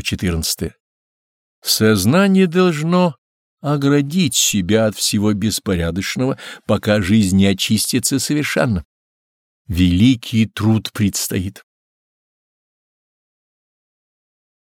114. Сознание должно оградить себя от всего беспорядочного, пока жизнь не очистится совершенно. Великий труд предстоит.